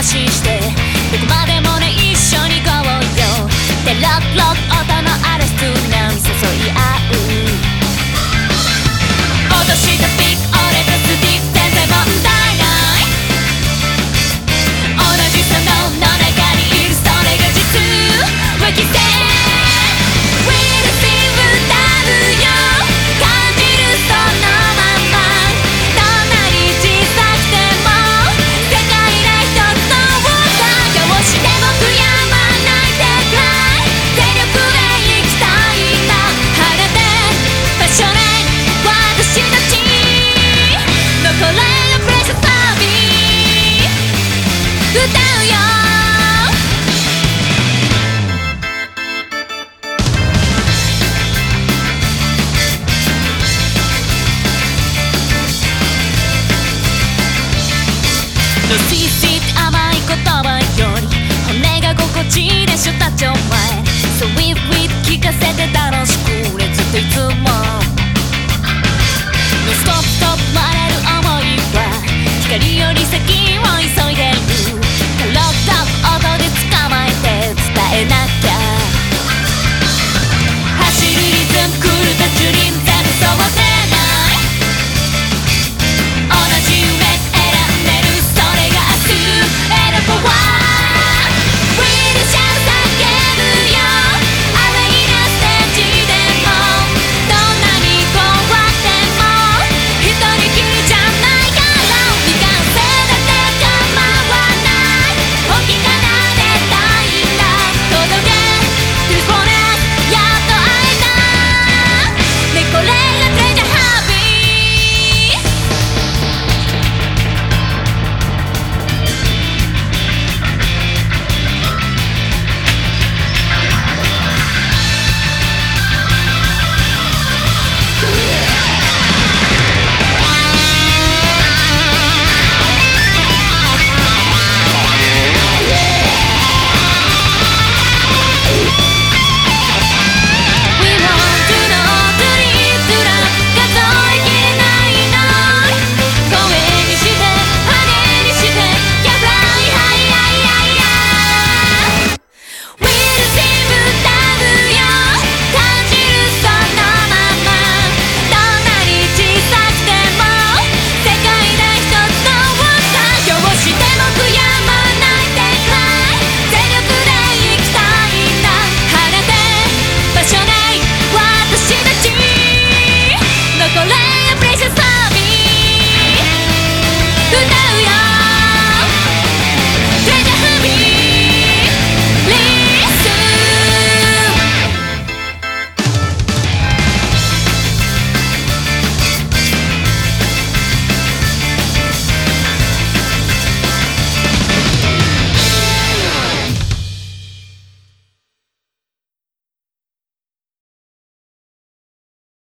話してどこまでもね一緒に行こうまれる想いは光より先を急いで